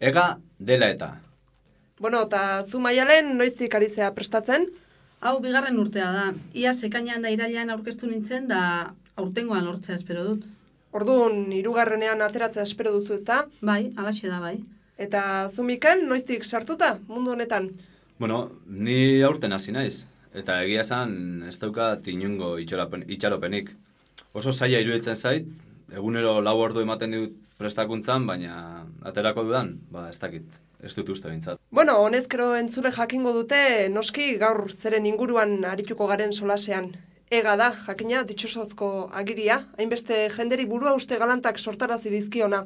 ega dela eta. Bueno, eta zu maialen noiztik ari zea prestatzen? Hau bigarren urtea da. Ia sekainan da irailean aurkeztu nintzen da aurtengoan lortzea espero dut. Orduan, hirugarrenean ateratzea espero duzu ezta? Bai, alaxe da bai. Eta zu Mikel, noiztik sartuta mundu honetan? Bueno, ni aurten hasi naiz. Eta egia esan ez daukat inungo itxaropen, itxaropenik. Oso zaila iruditzen zait, egunero lau ordu ematen ditut prestakuntzan, baina aterako dudan, ba ez dakit, ez dut uste bintzat. Bueno, honezkero entzule jakingo dute, noski gaur zeren inguruan arituko garen solasean. Ega da, jakina, ditxosozko agiria, hainbeste jenderi burua uste galantak sortarazi dizkiona.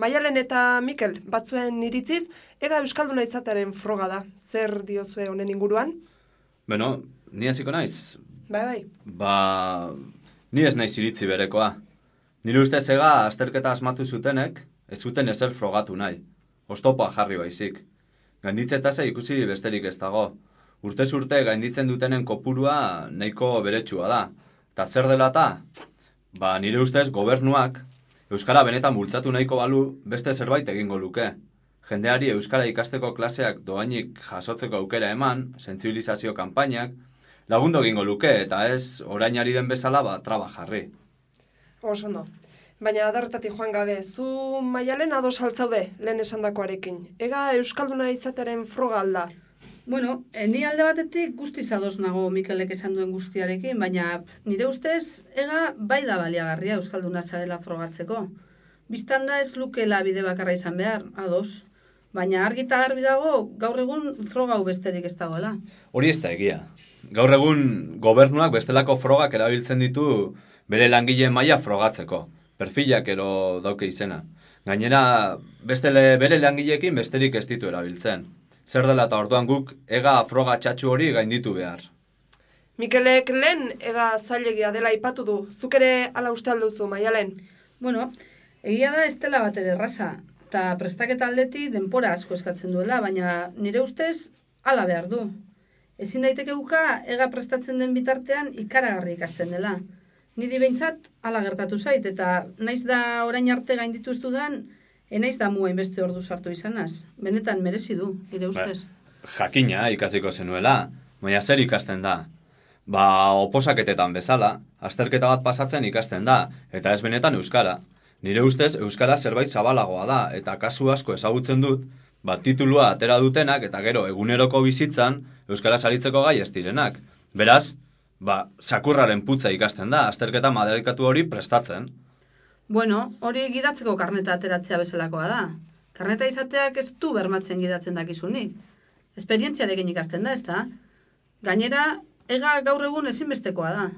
Maialen eta Mikel, batzuen iritziz, ega Euskalduna izatearen froga da. Zer diozue honen inguruan? Beno, ni hasiko naiz, Bai, bai. Ba, ni ez naiz iritzi berekoa. Nire ustez ega azterketa asmatu zutenek, ez zuten ezer frogatu nahi. Ostopoa jarri baizik. Gainditzeta ikusi besterik ez dago. Urtez urte gainditzen dutenen kopurua nahiko beretsua da. Ta zer dela ta? Ba, nire ustez gobernuak Euskara benetan bultzatu nahiko balu beste zerbait egingo luke. Jendeari Euskara ikasteko klaseak doainik jasotzeko aukera eman, sentsibilizazio kanpainak, lagundu egingo luke eta ez orainari den bezala ba traba jarri. Oso ondo. Baina adarretatik joan gabe, zu maialen ados altzaude lehen esandakoarekin. Ega Euskalduna izatearen froga alda. Bueno, eh, ni alde batetik guztiz ados nago Mikelek esan duen guztiarekin, baina nire ustez ega bai da baliagarria Euskalduna zarela frogatzeko. Bistan da ez lukela bide bakarra izan behar, ados. Baina argi eta garbi dago gaur egun froga hau besterik ez dagoela. Hori ez da egia. Gaur egun gobernuak bestelako frogak erabiltzen ditu bere langile maila frogatzeko. Perfilak ero dauke izena. Gainera, bestele bere langileekin besterik ez ditu erabiltzen. Zer dela eta orduan guk ega froga txatxu hori gainditu behar. Mikelek lehen ega zailegia dela aipatu du. Zuk ere ala uste alduzu, maialen. Bueno, egia da ez dela bat ere erraza, eta prestaketa aldeti denpora asko eskatzen duela, baina nire ustez hala behar du. Ezin daiteke uka ega prestatzen den bitartean ikaragarri ikasten dela. Niri behintzat hala gertatu zait, eta naiz da orain arte gainditu ez dudan, enaiz da mua inbeste ordu sartu izanaz. Benetan merezi du, nire ustez. Jakina ikasiko zenuela, baina zer ikasten da? Ba, oposaketetan bezala, azterketa bat pasatzen ikasten da, eta ez benetan euskara. Nire ustez euskara zerbait zabalagoa da, eta kasu asko ezagutzen dut, ba, titulua atera dutenak, eta gero eguneroko bizitzan, euskara saritzeko gai ez direnak. Beraz, ba, sakurraren putza ikasten da, azterketa madarikatu hori prestatzen. Bueno, hori gidatzeko karneta ateratzea bezalakoa da. Karneta izateak ez du bermatzen gidatzen dakizunik. Esperientziarekin ikasten da, ezta? Gainera, ega gaur egun ezinbestekoa da.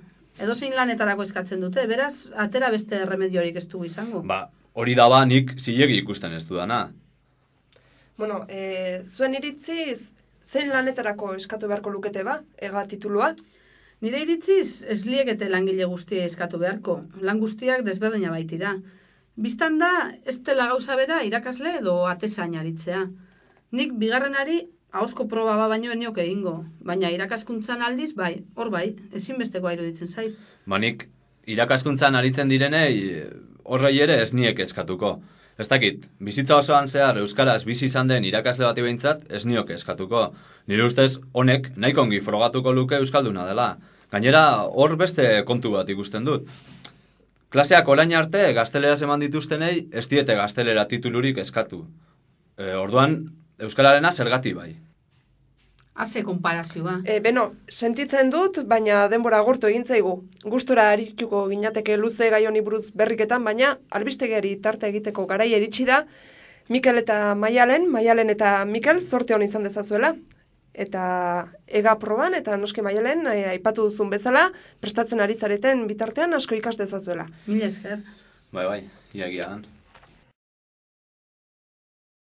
Edo zein lanetarako eskatzen dute, beraz, atera beste remediorik ez dugu izango. Ba, hori da ba nik zilegi ikusten ez dudana. Bueno, e, zuen iritziz, zein lanetarako eskatu beharko lukete ba, ega titulua? Nire iritziz, ez liekete langile guztia eskatu beharko. Lan guztiak desberdina baitira. Bistan da, ez dela gauza bera irakasle edo atezain aritzea. Nik bigarrenari ahozko proba ba baino eniok egingo, baina irakaskuntzan aldiz bai, hor bai, ezinbestekoa iruditzen zait. Ba nik irakaskuntzan aritzen direnei horrei ere ez niek eskatuko. Ez dakit, bizitza osoan zehar Euskaraz bizi izan den irakasle bati behintzat ez niok eskatuko. Nire ustez honek nahiko ongi frogatuko luke Euskalduna dela. Gainera hor beste kontu bat ikusten dut. Klaseak orain arte gazteleraz eman dituztenei ez diete gaztelera titulurik eskatu. E, orduan Euskararena zergati bai. Haze konparazioa. E, beno, sentitzen dut, baina denbora agortu egin zaigu. Gustura arituko ginateke luze gai honi buruz berriketan, baina albistegiari tarte egiteko garai iritsi da, Mikel eta Maialen, Maialen eta Mikel, sorte hon izan dezazuela. Eta ega proban eta noski Maialen, eh, aipatu duzun bezala, prestatzen ari zareten bitartean asko ikas dezazuela. Mil esker. Bai, bai, iagian.